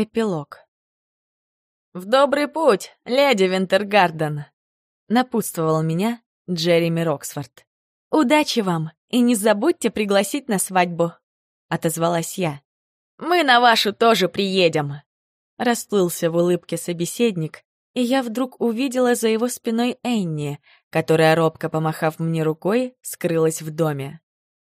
Эпилог. «В добрый путь, леди Винтергарден!» — напутствовал меня Джереми Роксфорд. «Удачи вам, и не забудьте пригласить на свадьбу!» — отозвалась я. «Мы на вашу тоже приедем!» Расплылся в улыбке собеседник, и я вдруг увидела за его спиной Энни, которая, робко помахав мне рукой, скрылась в доме.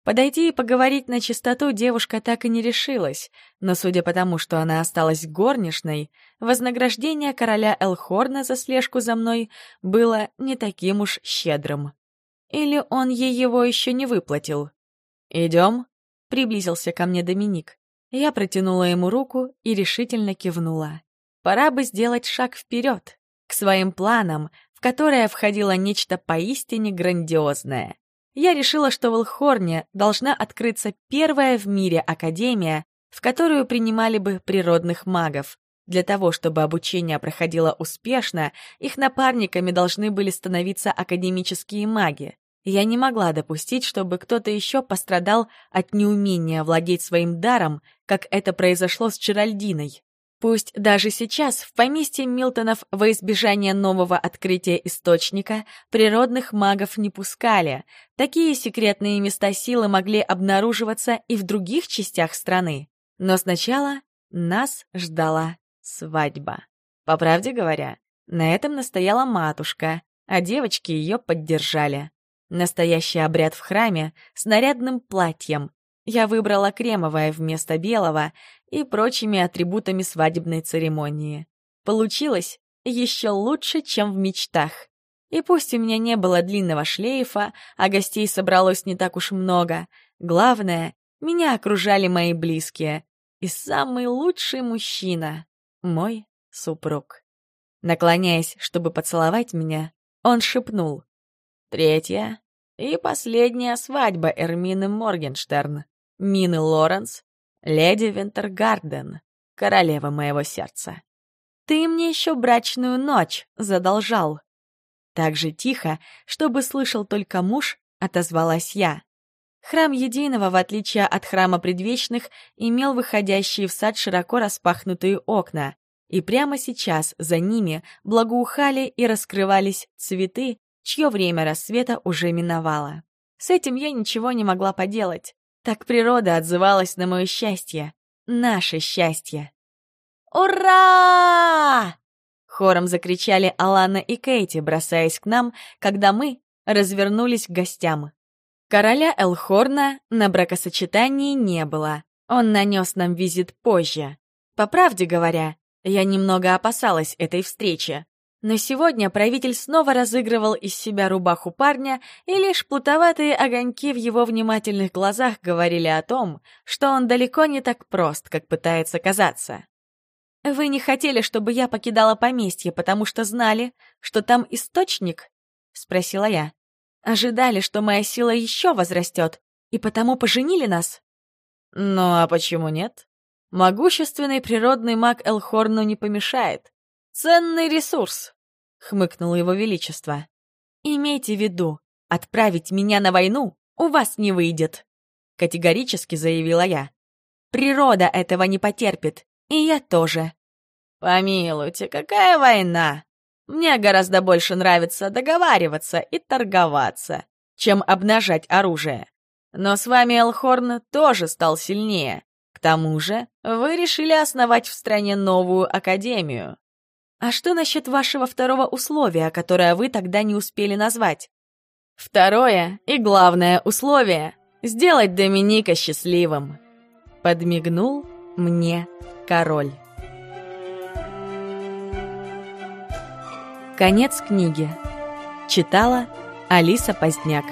Подойти и поговорить на чистоту девушка так и не решилась, но судя по тому, что она осталась горничной, вознаграждение короля Элхорна за слежку за мной было не таким уж щедрым. Или он ей его еще не выплатил? «Идем?» — приблизился ко мне Доминик. Я протянула ему руку и решительно кивнула. Пора бы сделать шаг вперед, к своим планам, в которые входило нечто поистине грандиозное я решила, что в Элхорне должна открыться первая в мире академия, в которую принимали бы природных магов. Для того, чтобы обучение проходило успешно, их напарниками должны были становиться академические маги. Я не могла допустить, чтобы кто-то еще пострадал от неумения владеть своим даром, как это произошло с Чаральдиной. Пусть даже сейчас в поместье Милтонов во избежание нового открытия источника природных магов не пускали, такие секретные места силы могли обнаруживаться и в других частях страны. Но сначала нас ждала свадьба. По правде говоря, на этом настояла матушка, а девочки ее поддержали. Настоящий обряд в храме с нарядным платьем, я выбрала кремовое вместо белого и прочими атрибутами свадебной церемонии. Получилось еще лучше, чем в мечтах. И пусть у меня не было длинного шлейфа, а гостей собралось не так уж много, главное, меня окружали мои близкие. И самый лучший мужчина — мой супруг. Наклоняясь, чтобы поцеловать меня, он шепнул. «Третья и последняя свадьба Эрмины Моргенштерн. Мины Лоренс, леди Винтергарден, королева моего сердца. Ты мне еще брачную ночь задолжал. Так же тихо, чтобы слышал только муж, отозвалась я. Храм Единого, в отличие от храма предвечных, имел выходящие в сад широко распахнутые окна, и прямо сейчас за ними благоухали и раскрывались цветы, чье время рассвета уже миновало. С этим я ничего не могла поделать. Так природа отзывалась на мое счастье, наше счастье. «Ура!» Хором закричали Алана и Кейти, бросаясь к нам, когда мы развернулись к гостям. Короля Элхорна на бракосочетании не было. Он нанес нам визит позже. По правде говоря, я немного опасалась этой встречи. Но сегодня правитель снова разыгрывал из себя рубаху парня, и лишь плутоватые огоньки в его внимательных глазах говорили о том, что он далеко не так прост, как пытается казаться. «Вы не хотели, чтобы я покидала поместье, потому что знали, что там источник?» — спросила я. «Ожидали, что моя сила еще возрастет, и потому поженили нас?» «Ну а почему нет? Могущественный природный маг Элхорну не помешает. «Ценный ресурс», — хмыкнуло его величество. «Имейте в виду, отправить меня на войну у вас не выйдет», — категорически заявила я. «Природа этого не потерпит, и я тоже». «Помилуйте, какая война? Мне гораздо больше нравится договариваться и торговаться, чем обнажать оружие. Но с вами Элхорн тоже стал сильнее. К тому же вы решили основать в стране новую академию. А что насчет вашего второго условия, которое вы тогда не успели назвать? Второе и главное условие — сделать Доминика счастливым. Подмигнул мне король. Конец книги. Читала Алиса Поздняк.